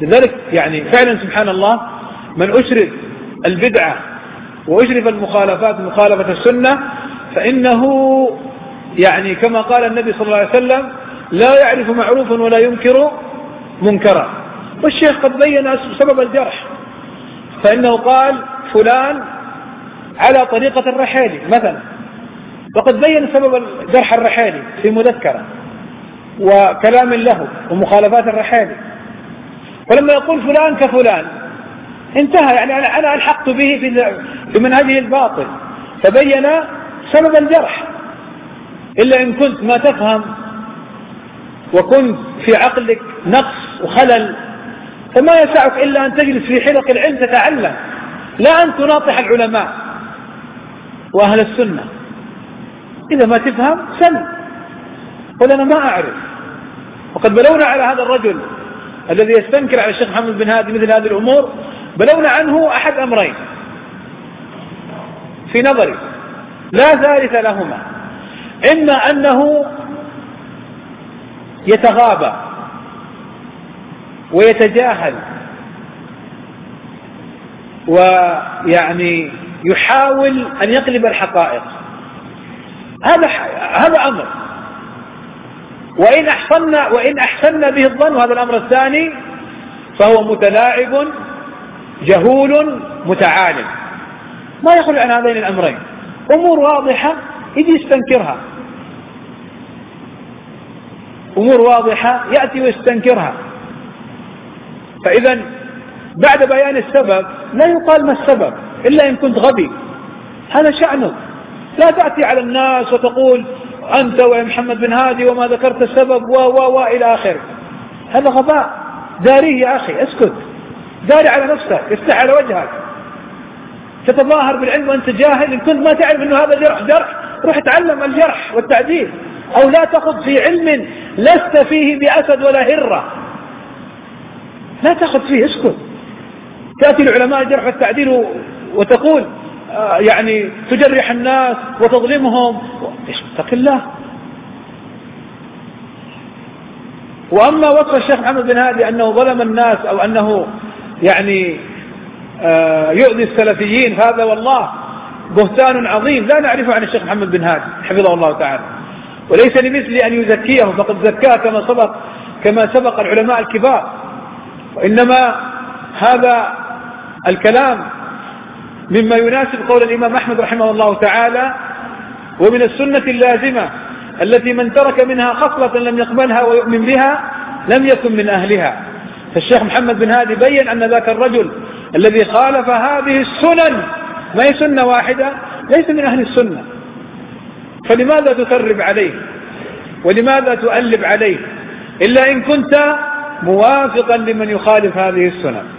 لذلك يعني فعلا سبحان الله من أشرف البدعة وأشرف المخالفات مخالفة السنة فإنه يعني كما قال النبي صلى الله عليه وسلم لا يعرف معروفا ولا ينكر منكرا والشيخ قد بين سبب الجرح فإنه قال فلان على طريقة الرحالي مثلا وقد بين سبب جرح الرحالي في مذكرة وكلام له ومخالفات الرحالي ولما يقول فلان كفلان. انتهى يعني أنا ألحقت به في منهجه الباطل. فبين سبب الجرح. إلا إن كنت ما تفهم وكنت في عقلك نقص وخلل فما يسعك إلا أن تجلس في حلق العلم تتعلم. لا أن تناطح العلماء وأهل السنة. إذا ما تفهم سل قل أنا ما أعرف. وقد بلونا على هذا الرجل الذي يستنكر على الشيخ محمد بن هادي مثل هذه الأمور بلونا عنه أحد أمرين. في نظري لا ثالث لهما. إما أنه يتغابى ويتجاهل ويعني يحاول أن يقلب الحقائق. هذا هذا أمر. وإن أحسنا وإن أحسنا به الظن وهذا الأمر الثاني فهو متلاعب جهول متعالم ما يخرج عن هذين الأمرين. أمور واضحة يجي يستنكرها. أمور واضحة يأتي ويستنكرها. فإذا بعد بيان السبب لا يقال ما السبب إلا إن كنت غبي. هذا شأنك. لا تأتي على الناس وتقول أنت ويا محمد بن هادي وما ذكرت السبب و و و إلى آخره. هذا غباء. داريه يا أخي اسكت. داري على نفسك افتح على وجهك. تتظاهر بالعلم وأنت جاهل إن كنت ما تعرف أنه هذا جرح جرح. روح اتعلم الجرح والتعديل. أو لا تخض في علم لست فيه بأسد ولا هرة. لا تخض فيه اسكت. تأتي العلماء الجرح والتعديل وتقول آه، يعني تجرح الناس وتظلمهم اتق الله. وأما وصف الشيخ محمد بن هادي أنه ظلم الناس أو أنه يعني آه، يؤذي السلفيين هذا والله بهتان عظيم. لا نعرفه عن الشيخ محمد بن هادي حفظه الله تعالى. وليس لمثل أن يزكيه فقد زكاه كما سبق كما سبق العلماء الكبار. وإنما هذا الكلام مما يناسب قول الإمام أحمد رحمه الله تعالى ومن السنة اللازمة التي من ترك منها خصلة لم يقبلها ويؤمن بها لم يكن من أهلها. فالشيخ محمد بن هادي بين أن ذاك الرجل الذي خالف هذه السنن ما هي سنة واحدة؟ ليس من أهل السنة. فلماذا تثرب عليه؟ ولماذا تؤلب عليه؟ إلا إن كنت موافقا لمن يخالف هذه السنن.